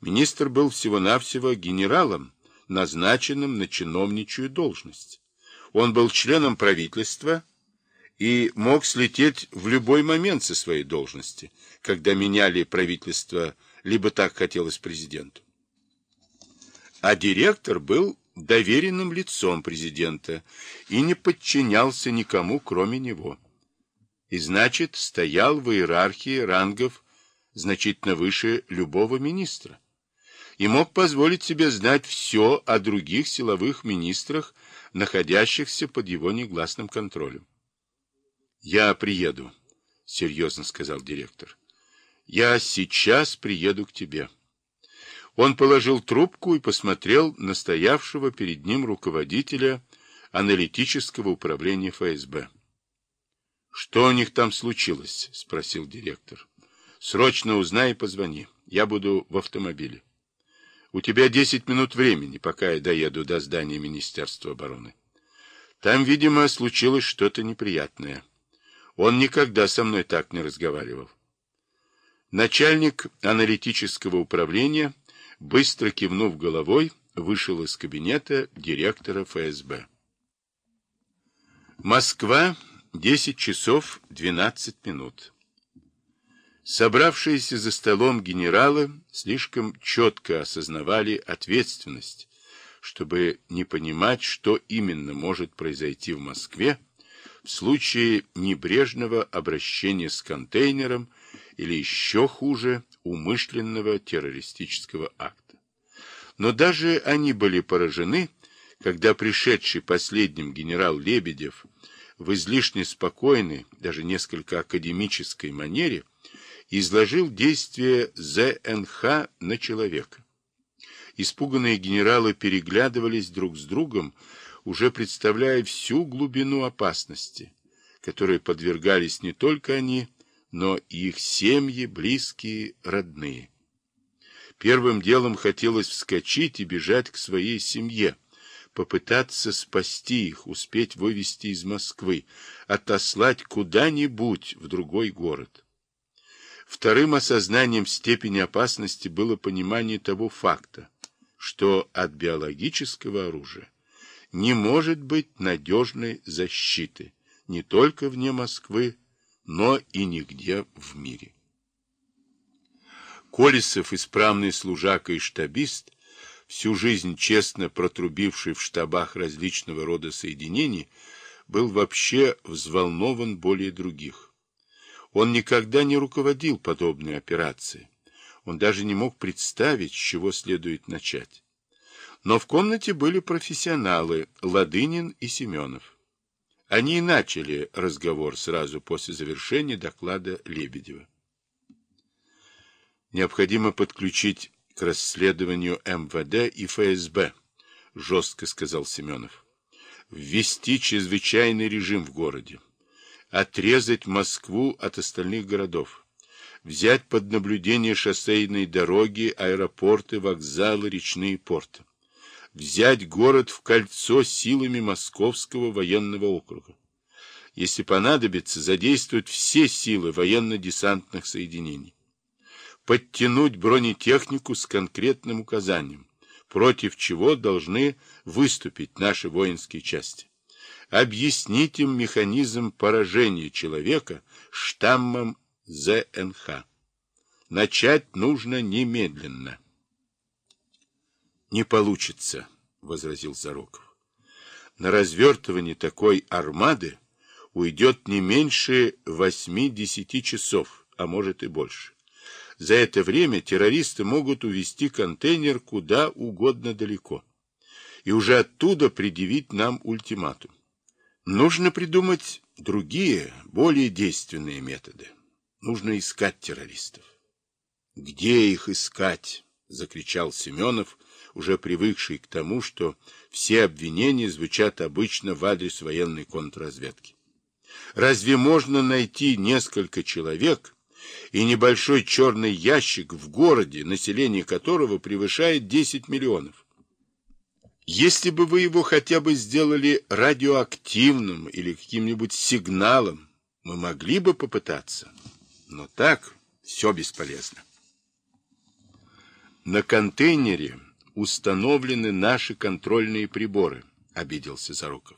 Министр был всего-навсего генералом, назначенным на чиновничью должность. Он был членом правительства и мог слететь в любой момент со своей должности, когда меняли правительство, либо так хотелось президенту. А директор был доверенным лицом президента и не подчинялся никому, кроме него. И значит, стоял в иерархии рангов значительно выше любого министра и мог позволить себе знать все о других силовых министрах, находящихся под его негласным контролем. «Я приеду», — серьезно сказал директор. «Я сейчас приеду к тебе». Он положил трубку и посмотрел на стоявшего перед ним руководителя аналитического управления ФСБ. «Что у них там случилось?» — спросил директор. «Срочно узнай и позвони. Я буду в автомобиле». У тебя десять минут времени, пока я доеду до здания Министерства обороны. Там, видимо, случилось что-то неприятное. Он никогда со мной так не разговаривал. Начальник аналитического управления, быстро кивнув головой, вышел из кабинета директора ФСБ. Москва, 10 часов 12 минут. Собравшиеся за столом генералы слишком четко осознавали ответственность, чтобы не понимать, что именно может произойти в Москве в случае небрежного обращения с контейнером или еще хуже умышленного террористического акта. Но даже они были поражены, когда пришедший последним генерал Лебедев в излишне спокойной, даже несколько академической манере изложил действие ЗНХ на человека. Испуганные генералы переглядывались друг с другом, уже представляя всю глубину опасности, которой подвергались не только они, но и их семьи, близкие, родные. Первым делом хотелось вскочить и бежать к своей семье, попытаться спасти их, успеть вывести из Москвы, отослать куда-нибудь в другой город. Вторым осознанием степени опасности было понимание того факта, что от биологического оружия не может быть надежной защиты не только вне Москвы, но и нигде в мире. Колесов, исправный служака и штабист, всю жизнь честно протрубивший в штабах различного рода соединений, был вообще взволнован более других. Он никогда не руководил подобной операцией. Он даже не мог представить, с чего следует начать. Но в комнате были профессионалы Ладынин и Семенов. Они и начали разговор сразу после завершения доклада Лебедева. Необходимо подключить к расследованию МВД и ФСБ, жестко сказал Семенов. Ввести чрезвычайный режим в городе отрезать Москву от остальных городов, взять под наблюдение шоссейные дороги, аэропорты, вокзалы, речные порты, взять город в кольцо силами Московского военного округа. Если понадобится, задействовать все силы военно-десантных соединений. Подтянуть бронетехнику с конкретным указанием, против чего должны выступить наши воинские части объяснить им механизм поражения человека штаммом ЗНХ. Начать нужно немедленно. Не получится, возразил Зароков. На развертывание такой армады уйдет не меньше восьми-десяти часов, а может и больше. За это время террористы могут увести контейнер куда угодно далеко и уже оттуда предъявить нам ультиматум. Нужно придумать другие, более действенные методы. Нужно искать террористов. Где их искать? Закричал Семенов, уже привыкший к тому, что все обвинения звучат обычно в адрес военной контрразведки. Разве можно найти несколько человек и небольшой черный ящик в городе, население которого превышает 10 миллионов? Если бы вы его хотя бы сделали радиоактивным или каким-нибудь сигналом, мы могли бы попытаться. Но так все бесполезно. На контейнере установлены наши контрольные приборы, обиделся Зароков.